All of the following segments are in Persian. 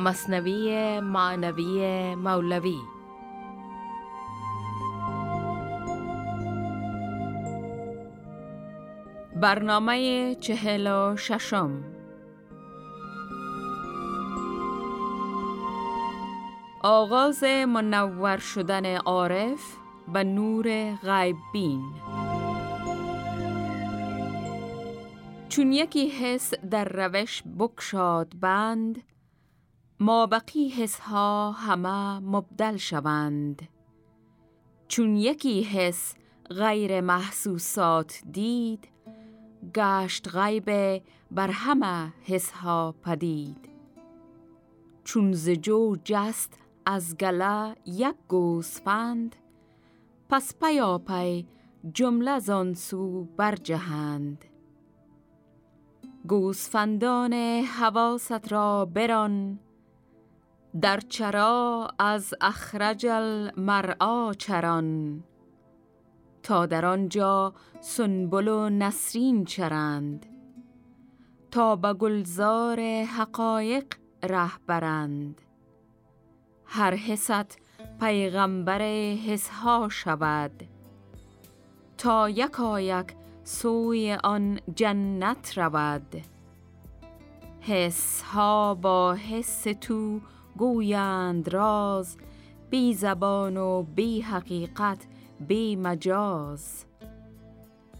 مصنوی معنوی مولوی. برنامه چهل و ششم. آغاز منور شدن عارف به نور غیب بین چون یکی حس در روش بکشاد بند ما بقی حس ها همه مبدل شوند. چون یکی حس غیر محسوسات دید گشت غیب بر همه حس ها پدید. چون زجو جست از گله یک گوسفند پس پیاپی جمله زانسو برجهند. گوسفندان حواست را بران در چرا از اخرج المرعا چران تا در آنجا سنبل و نسرین چرند تا به گلزار حقایق ره برند. هر حست پیغمبر حسها شود تا یکایک سوی آن جنت رود. حس ها با حس تو گویند راز بی زبان و بی حقیقت بی مجاز.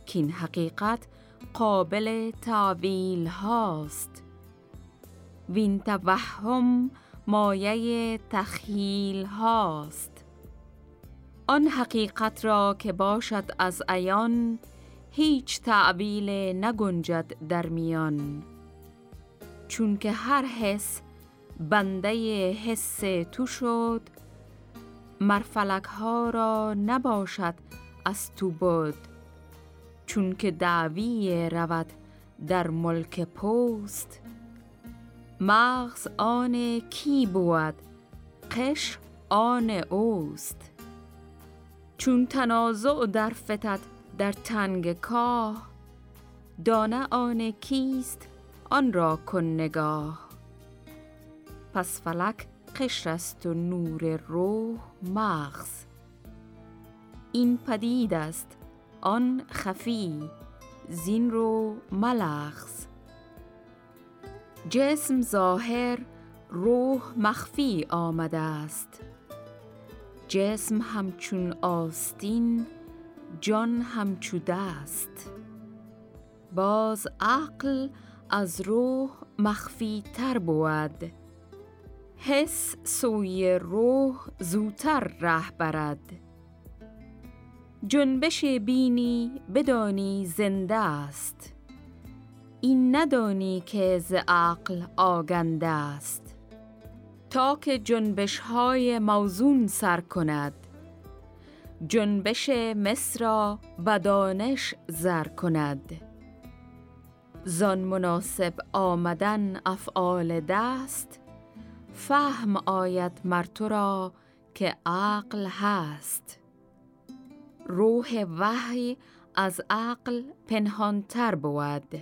کین حقیقت قابل تعویل هاست. وین توهم مایه تخیل هاست. آن حقیقت را که باشد از عیان هیچ تعویل نگنجد در میان. چون که هر حس بنده حس تو شد. مرفلک ها را نباشد از تو بود چون که دعوی رود در ملک پوست مغز آن کی بود؟ قش آن اوست. چون تنازع در فتت در تنگ کاه دانه آن کیست؟ آن را کن نگاه. پس فلک قشر است و نور روح مغز. این پدید است آن خفی زین رو ملغز. جسم ظاهر روح مخفی آمده است. جسم همچون آستین جان همچو دست. باز عقل از روح مخفی تر بود. حس سوی روح زوتر ره برد. جنبش بینی بدانی زنده است. این ندانی که ز عقل آگنده است. تا که جنبش های موزون سر کند. جنبش مصر و دانش زر کند. زان مناسب آمدن افعال دست فهم آید مر تو را که عقل هست. روح وحی از عقل پنهانتر بود.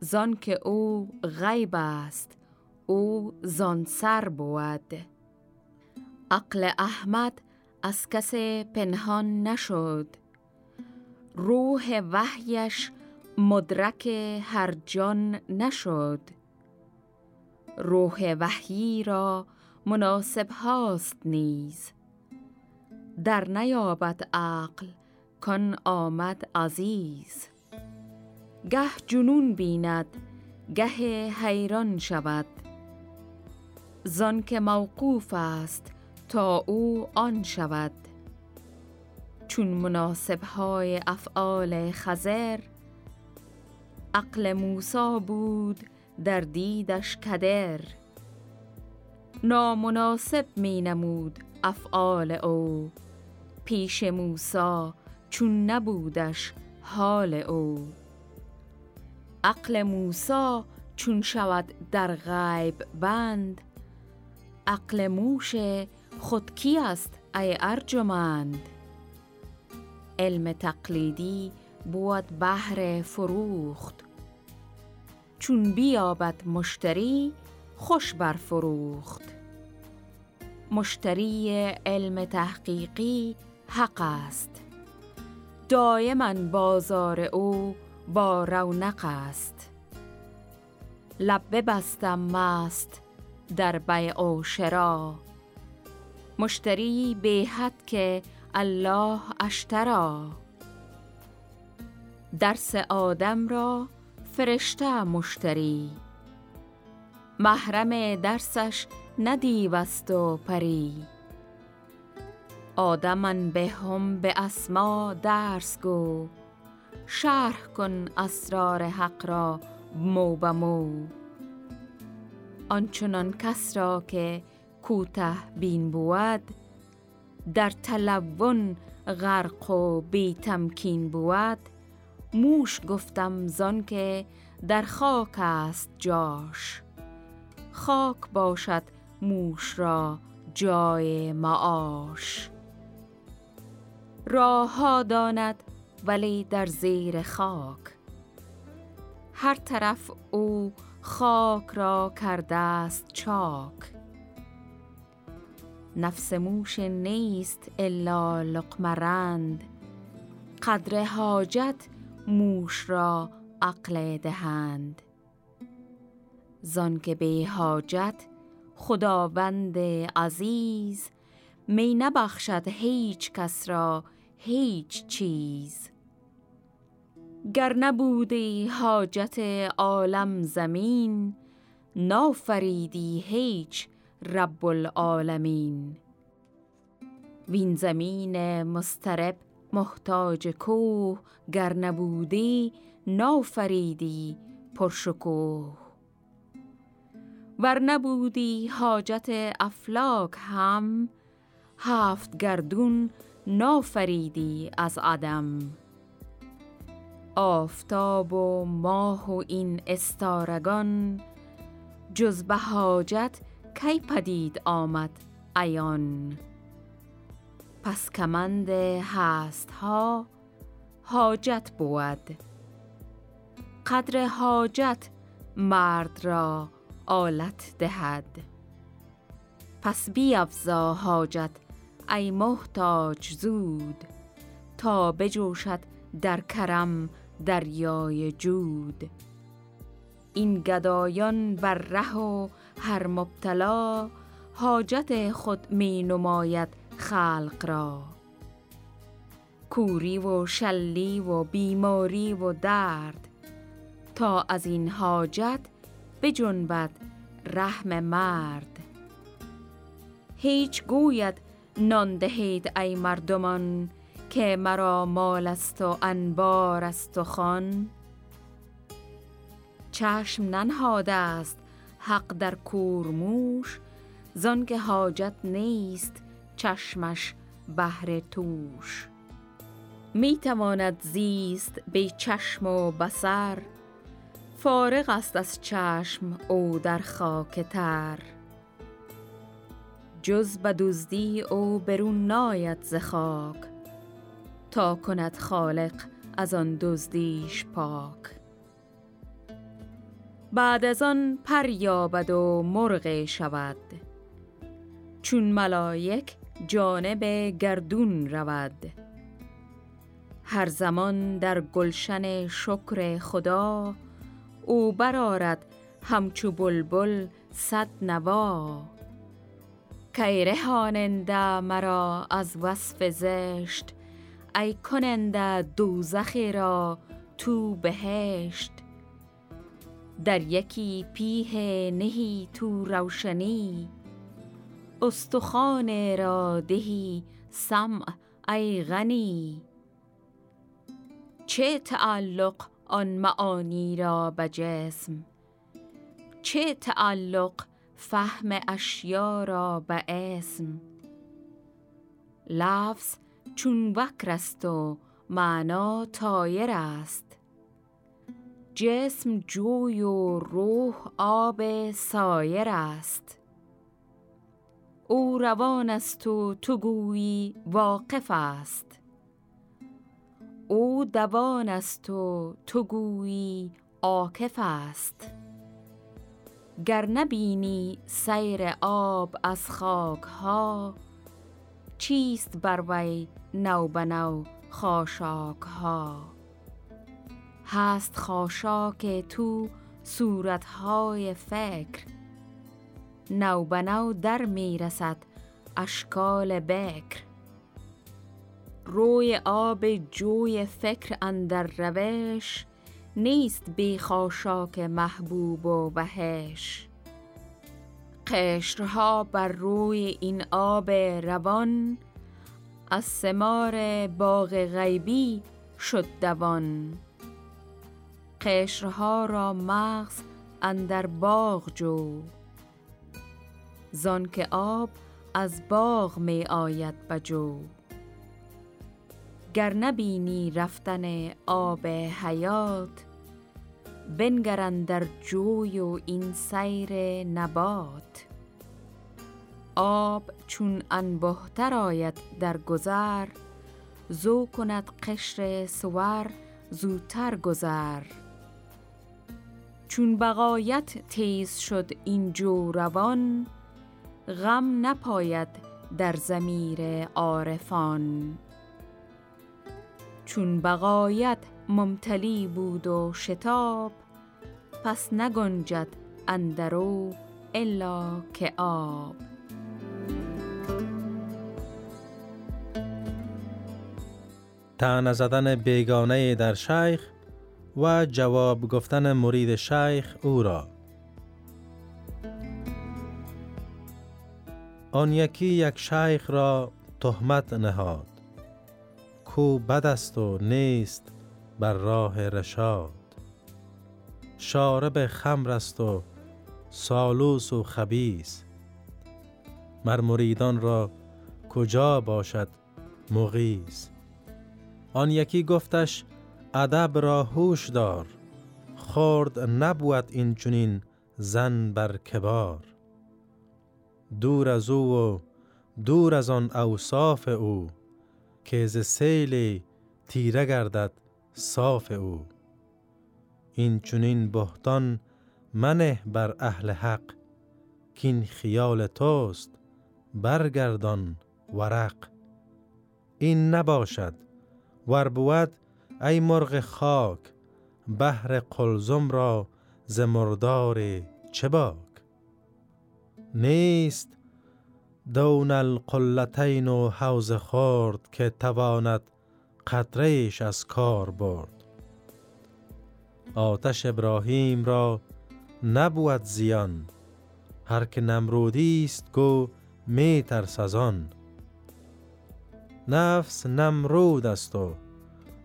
زان که او غیب است او زان سر بود. عقل احمد از کس پنهان نشد. روح وحیش مدرک هر جان نشد. روح وحیی را مناسب هاست نیز. در نیابد عقل کن آمد عزیز. گه جنون بیند گه حیران شود. زان که موقوف است تا او آن شود. چون مناسب های افعال خزر عقل موسا بود در دیدش کدر. نامناسب می نمود افعال او. پیش موسا چون نبودش حال او. عقل موسا چون شود در غیب بند. عقل موش خود کی است ای ارجمند؟ علم تقلیدی بود بهر فروخت. چون بیابد مشتری خوش برفروخت. مشتری علم تحقیقی حق است. دائما بازار او با رونق است. لب بستم مست در بیع و شرا. مشتری به حد که الله اشترا درس آدم را فرشته مشتری. محرم درسش ندیوست و پری. آدمن به هم به اسما درس گو. شرح کن اسرار حق را مو به مو. آنچنان کس را که کوته بین بود در تلون غرق و بی تمکین بود. موش گفتم زان که در خاک است جاش. خاک باشد موش را جای معاش. راه داند ولی در زیر خاک. هر طرف او خاک را کرده است چاک. نفس موش نیست الا لقمرند قدر حاجت موش را عقل دهند. زان که به حاجت خداوند عزیز می نبخشد هیچ کس را هیچ چیز. گر نبودی حاجت عالم زمین نافریدی هیچ رب العالمین. وین زمین مسترب محتاج کوه گر نبودی نافریدی پرشکوه ور نبودی حاجت افلاک هم هفت گردون نافریدی از عدم. آفتاب و ماه و این استارگان جز به حاجت کی پدید آمد ایان پس کمند هست ها حاجت بود. قدر حاجت مرد را آلت دهد. پس بیافزا حاجت ای محتاج زود تا بجوشد در کرم دریای جود. این گدایان بر ره و هر مبتلا حاجت خود می نماید خلق را. کوری و شلی و بیماری و درد تا از این حاجت بجنبد رحم مرد. هیچ گوید نان دهید ای مردمان که مرا مال است و انبار است و خان چشم ننهاده است حق در کورموش زان که حاجت نیست چشمش بهر توش. می تواند زیست به چشم و بسر فارغ است از چشم او در خاک تر. جز به دزدی او برون ناید ز خاک تا کند خالق از آن دزدیش پاک. بعد از آن پر یابد و مرغ شود. چون ملائک جانب گردون رود. هر زمان در گلشن شکر خدا او برارد همچو بلبل صد نوا. کی رهاننده مرا از وصف زشت ای کننده دوزخی را تو بهشت. در یکی پیه نهی تو روشنی استخوان را دهی سمع ای غنی. چه تعلق آن معانی را به جسم؟ چه تعلق فهم اشیا را به اسم؟ لفظ چون وکر است و معنا تایر است. جسم جوی و روح آب سایر است. او روان است و تو گویی واقف است. او دوان است و تو گویی عاکف است. گر نبینی سیر آب از خاک ها چیست بر وی نو بنو خاشاک ها هست خاشاک تو صورتهای فکر نو بنو در می رسد اشکال بکر. روی آب جوی فکر اندر روش نیست بی خاشاک محبوب و وحش. قشرها بر روی این آب روان از سمار باغ غیبی شد دوان. قشرها را مغز اندر باغ جو. زان که آب از باغ می آید بجو گر نبینی رفتن آب حیات بنگرن در جوی و این سیر نبات. آب چون انبهتر آید در گذر زو کند قشر سور زودتر گذر. چون بقایت تیز شد این جو روان غم نپاید در زمیر عارفان. چون بقایت ممتلی بود و شتاب پس نگنجد اندرو الا که آب. تن زدن بیگانه در شیخ و جواب گفتن مرید شیخ او را. آن یکی یک شیخ را تهمت نهاد کو بد است و نیست بر راه رشاد. شارب خمر است و سالوس و خبیس مر مریدان را کجا باشد مغیز آن یکی گفتش ادب را هوش دار خورد نبود این چنین زن بر کبار. دور از او و دور از آن اوصاف او که ز سیل تیره گردد صاف او. این چنین بهتان منه بر اهل حق کین خیال توست برگردان ورق. این نباشد ور بود ای مرغ خاک بهر قلزم را ز مردار چه باک؟ نیست دون القلتین و حوز خورد که تواند قطرهش از کار برد. آتش ابراهیم را نبود زیان هر که نمرودی است گو می ترس از آن. نفس نمرود است و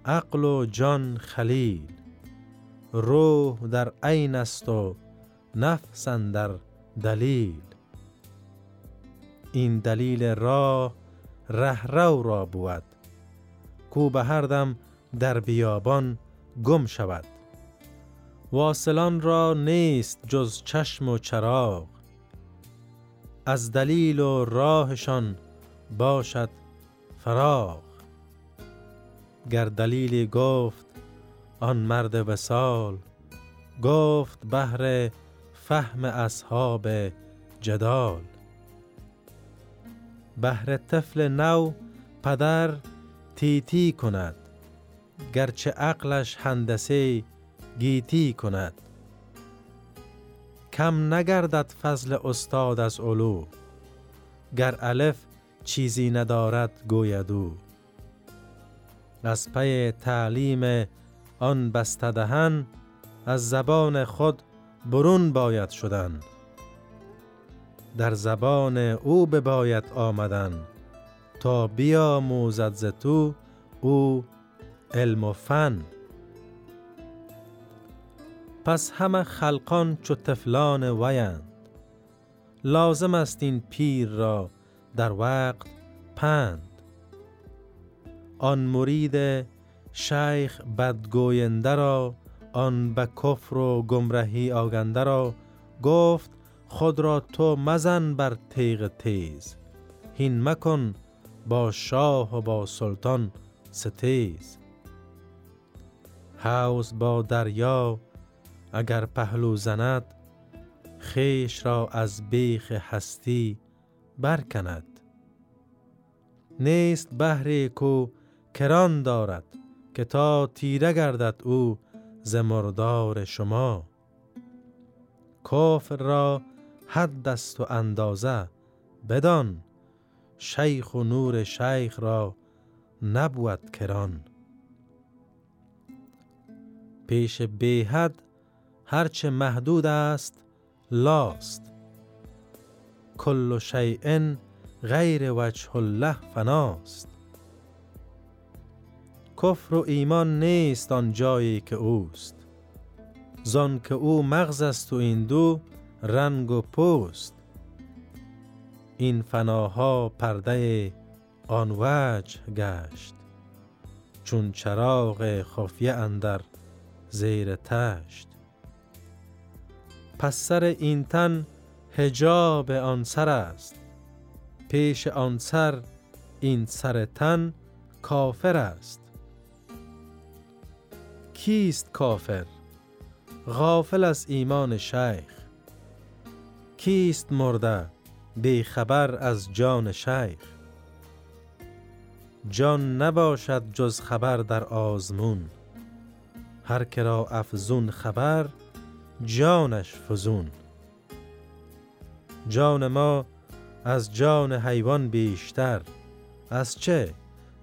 عقل و جان خلیل روح در عین است و نفس در دلیل. این دلیل راه رهرو را بود. کو به هر دم در بیابان گم شود. واصلان را نیست جز چشم و چراغ. از دلیل و راهشان باشد فراغ. گر دلیلی گفت آن مرد وسال گفت بهر فهم اصحاب جدال. بهر طفل نو پدر تیتی کند. گرچه عقلش هندسه گیتی کند. کم نگردد فضل استاد از علو گر الف چیزی ندارد گویدو از پی تعلیم آن بستدهن از زبان خود برون باید شدن. در زبان او بباید آمدن. تا بیاموزد ز تو او علم و فن. پس همه خلقان چو طفلان ویند. لازم است این پیر را در وقت پند. آن مرید شیخ بدگوینده را آن به کفر و گمرهی آگنده را گفت خود را تو مزن بر تیغ تیز. هین مکن با شاه و با سلطان ستیز. حوز با دریا اگر پهلو زند خیش را از بیخ هستی برکند. نیست بهری کو کران دارد که تا تیره گردد او زمردار شما. کافر را حد است و اندازه بدان. شیخ و نور شیخ را نبود کران. پیش بیحد هرچه محدود است لاست. کل شیء غیر وجه الله فناست. کفر و ایمان نیست آن جایی که اوست. زان که او مغز است و این دو رنگ و پوست. این فناها پرده آن وجه گشت چون چراغ خفیه اندر زیر تشت. پس سر این تن هجاب آن سر است پیش آن سر این سر تن کافر است. کیست کافر؟ غافل از ایمان شیخ. کیست مرده؟ بی خبر از جان شیخ جان نباشد جز خبر در آزمون. هر کرا افزون خبر جانش فزون. جان ما از جان حیوان بیشتر. از چه؟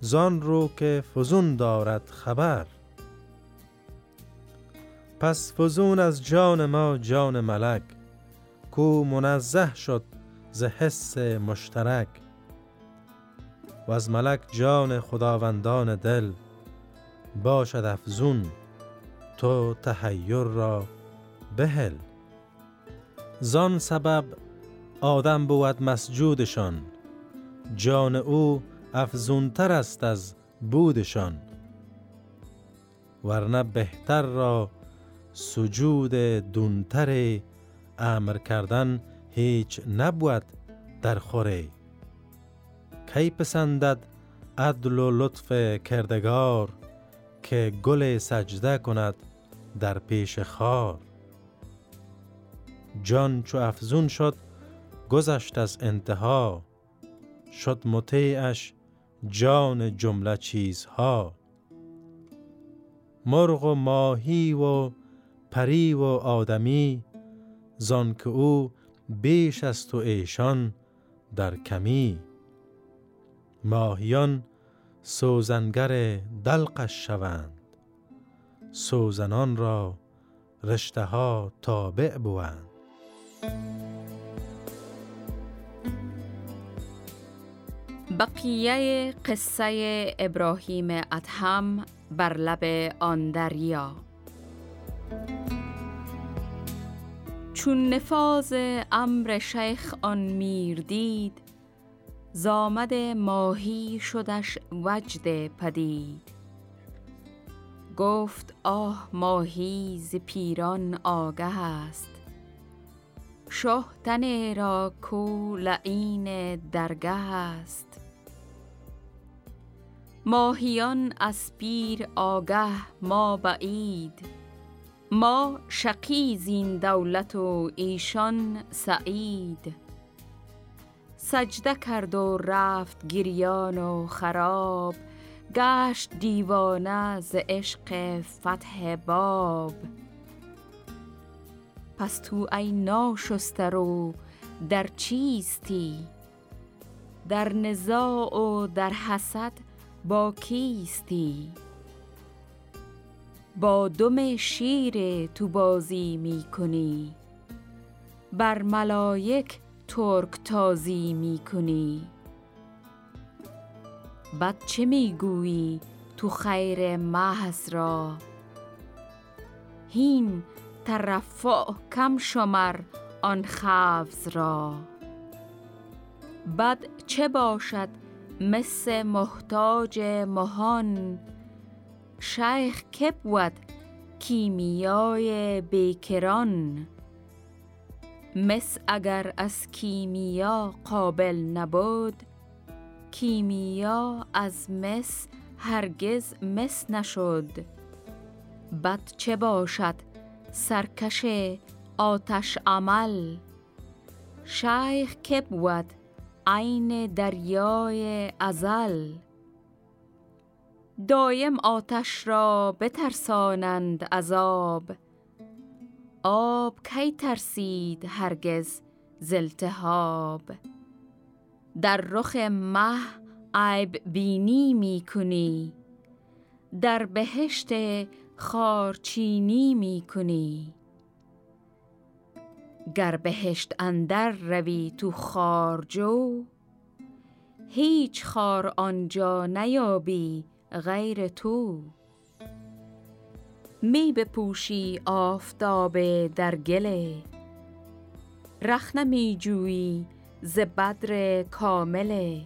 زان رو که فزون دارد خبر. پس فزون از جان ما جان ملک. کو منزه شد ز حس مشترک و از ملک جان خداوندان دل باشد افزون تو تحیر را بهل زان سبب آدم بود مسجودشان جان او افزونتر است از بودشان ورنه بهتر را سجود دونتر امر کردن هیچ نبود در خوره کی پسندد عدل و لطف کردگار که گل سجده کند در پیش خار؟ جان چو افزون شد گذشت از انتها. شد مطیعش جان جمله چیزها. مرغ و ماهی و پری و آدمی زان که او بیش از تو ایشان در کمی. ماهیان سوزنگر دلقش شوند. سوزنان را رشته ها تابع بوند. بقیه قصه ابراهیم ادهم بر لب آن دریا. چون نفاز امر شیخ آن میر دید زامد ماهی شدش وجد پدید. گفت آه ماهی ز پیران آگه است. شه تن را کو لعین درگه است. ماهیان از پیر آگه ما بعید. ما شقی زین دولت و ایشان سعید. سجده کرد و رفت گریان و خراب گشت دیوانه ز عشق فتح باب. پس تو ای ناشسته در چیستی؟ در نزاع و در حسد با کیستی؟ با دم شیر تو بازی می کنی بر ملایک ترک تازی می کنی بد چه می گویی تو خیر محض را؟ هین ترفع کم شمر آن خفز را. بد چه باشد مس محتاج مهان؟ شیخ که بود کیمیای بیکران. مس اگر از کیمیا قابل نبود کیمیا از مس هرگز مس نشد. بد چه باشد؟ سرکش آتش عمل. شیخ که بود عین دریای ازل. دایم آتش را بترسانند عذاب آب. کی ترسید هرگز زلتهاب در رخ مه عیب بینی می کنی در بهشت خارچینی می کنی گر بهشت اندر روی تو خارجو هیچ خار آنجا نیابی غیر تو. می بپوشی آفتاب در گله رخنه می جویی ز بدر کامله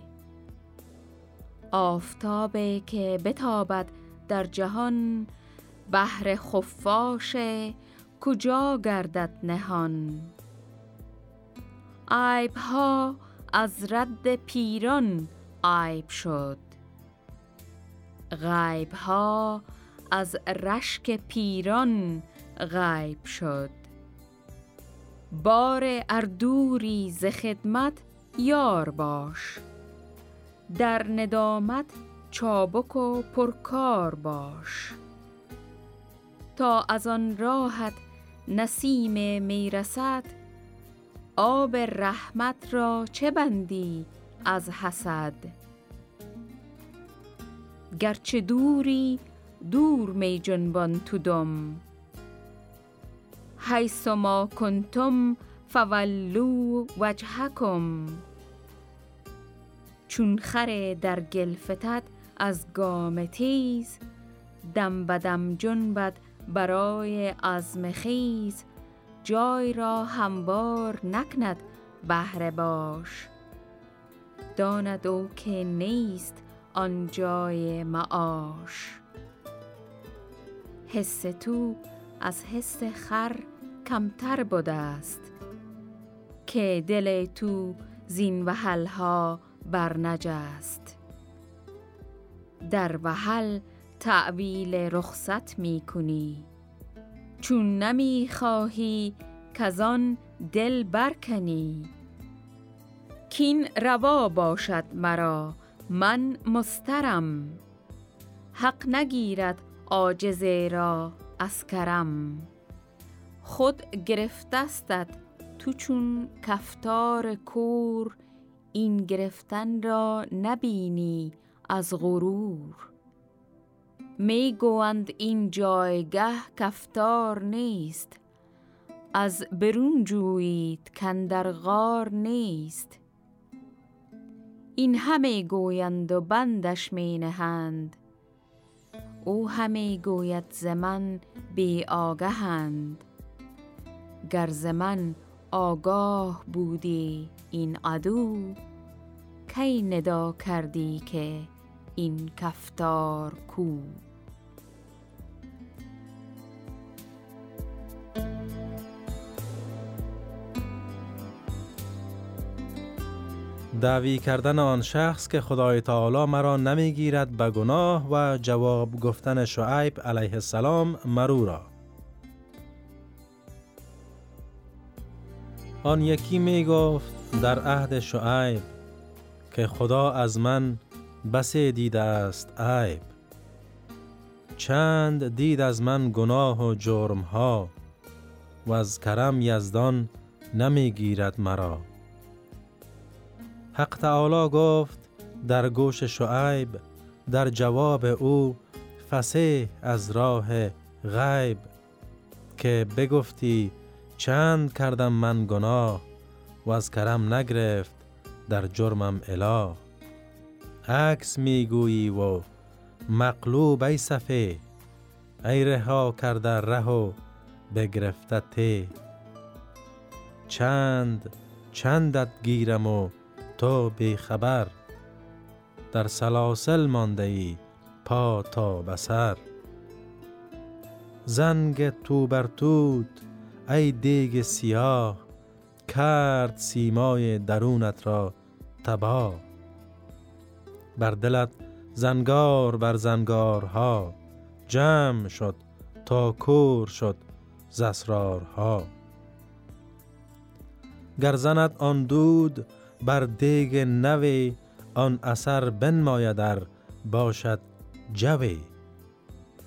آفتابه که بتابد در جهان بهر خفاش کجا گردد نهان؟ عیب ها از رد پیران عیب شد. غیب ها از رشک پیران غیب شد. بار اردوری ز خدمت یار باش. در ندامت چابک و پرکار باش. تا از آن راحت نسیم می‌رسد آب رحمت را چه بندی از حسد؟ گرچه دوری دور می جنبان تو دم. حیث ما کنتم فولو وجهکم. چون خر در گل فتد از گام تیز دم بدم جنبد برای عزم خیز. جای را هموار نکند بهره باش. داند او که نیست آن جای معاش. حس تو از حس خر کمتر بوده است که دل تو زین وحلها برنجست. در وحل تعویل رخصت می کنی چون نمی خواهی کزان دل برکنی. کین روا باشد مرا من مسترم حق نگیرد عاجزه را از کرم خود گرفتستت تو چون کفتار کور این گرفتن را نبینی از غرور. می گویند این جایگه کفتار نیست از برون جویید کندر غار نیست. این همه گویند و بندش می نهند. او همه گوید زمن بی آگهند. گر زمن آگاه بودی این عدو کی ندا کردی که این کفتار کو؟ دعوی کردن آن شخص که خدای تعالی مرا نمی‌گیرد به گناه و جواب گفتن شعیب علیه السلام مرو را. آن یکی می گفت در عهد شعیب که خدا از من بسی دیده است عیب. چند دید از من گناه و جرم ها و از کرم یزدان نمی گیرد مرا. حق تعالی گفت در گوش شعیب در جواب او فسیح از راه غیب که بگفتی چند کردم من گناه و از کرم نگرفت در جرمم اله. عکس می‌گویی و مقلوب ای صفه ای رها کرده ره و بگرفته ته. چند چندت گیرم و تو بی خبر در سلاسل مانده ای پا تا بسر. زنگ تو بر توت ای دیگ سیاه کرد سیمای درونت را تباه. بر دلت زنگار بر زنگارها جمع شد تا کور شد زسرارها. گر زند آن دود بر دیگ نوی آن اثر در باشد جوی.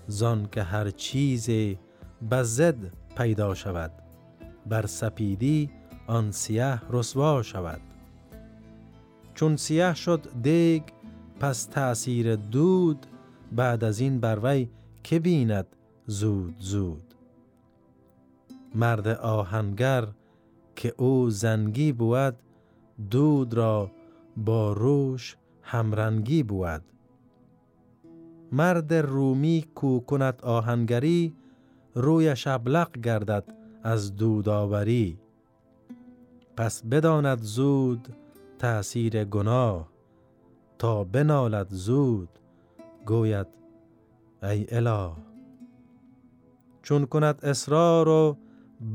زان که هر چیز بزد پیدا شود بر سپیدی آن سیاه رسوا شود. چون سیاه شد دیگ پس تأثیر دود بعد از این بروی که بیند زود زود. مرد آهنگر که او زنگی بود دود را با روش همرنگی بود مرد رومی کو کند آهنگری روی شبلق گردد از دودآوری. پس بداند زود تأثیر گناه تا بنالد زود گوید ای اله. چون کند اصرار و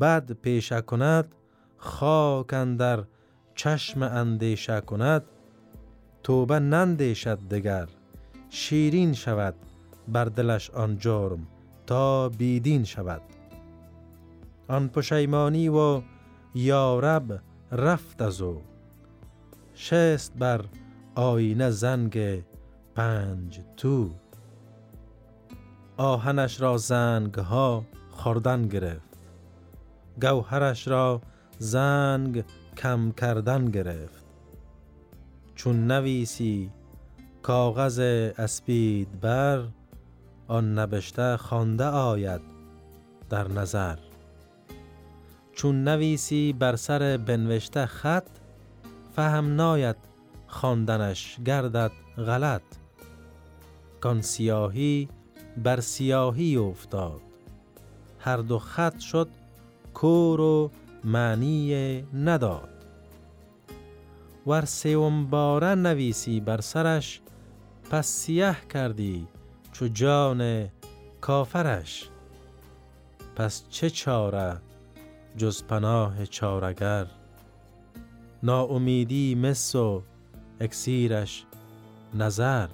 بد پیشه کند خاک اندر چشم اندیشه کند توبه نندیشد دگر. شیرین شود بر دلش آن جرم تا بیدین شود. آن پشیمانی و یارب رفت از او. شست بر آینه زنگ پنج تو. آهنش را زنگ ها خوردن گرفت. گوهرش را زنگ کم کردن گرفت. چون نویسی کاغذ اسپید بر آن نبشته خوانده آید در نظر. چون نویسی بر سر بنوشته خط فهم ناید خواندنش گردد غلط. کان سیاهی بر سیاهی افتاد. هر دو خط شد کور و معنی نداد. ور سوم باره نویسی بر سرش پس سیاه کردی چو جان کافرش. پس چه چاره جز پناه چارگر؟ ناامیدی مس و اکسیرش نظر.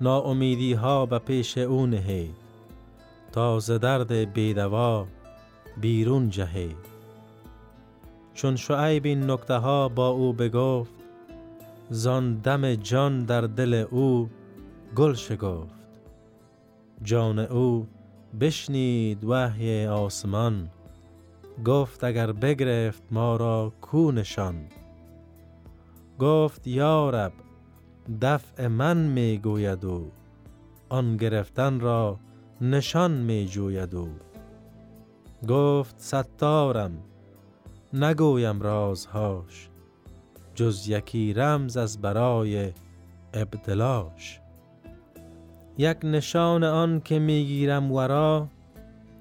ناامیدی ها به پیش او نهید تا ز درد بیدوا بیرون جهید چون شعیب این نکته ها با او بگفت زان دم جان در دل او گل شگفت. جان او بشنید وحی آسمان گفت اگر بگرفت ما را کو نشان. گفت یارب دفع من می گوید آن گرفتن را نشان می جوید گفت ستارم نگویم رازهاش جز یکی رمز از برای ابدلاش. یک نشان آن که می‌گیرم ورا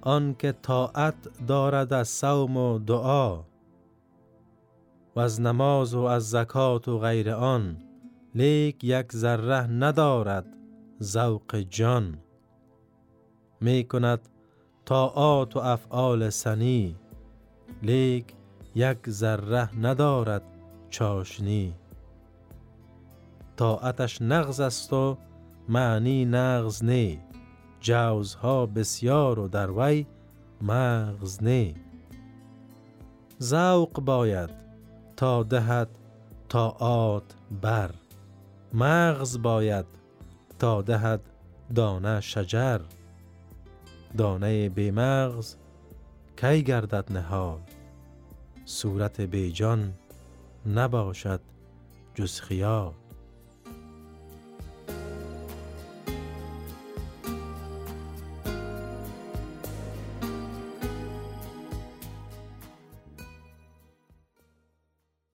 آن که طاعت دارد از صوم و دعا. و از نماز و از زکات و غیر آن لیک یک ذره ندارد ذوق جان. می کند طاعات و افعال سنی لیک یک ذره ندارد چاشنی. طاعتش نغز است و معنی نغز نی. جوزها بسیار و در وی مغز نی. ذوق باید تا دهد طاعات بر. مغز باید تا دهد دانه شجر. دانه بی مغز کی گردد نهال؟ صورت بیجان نباشد جز خیال.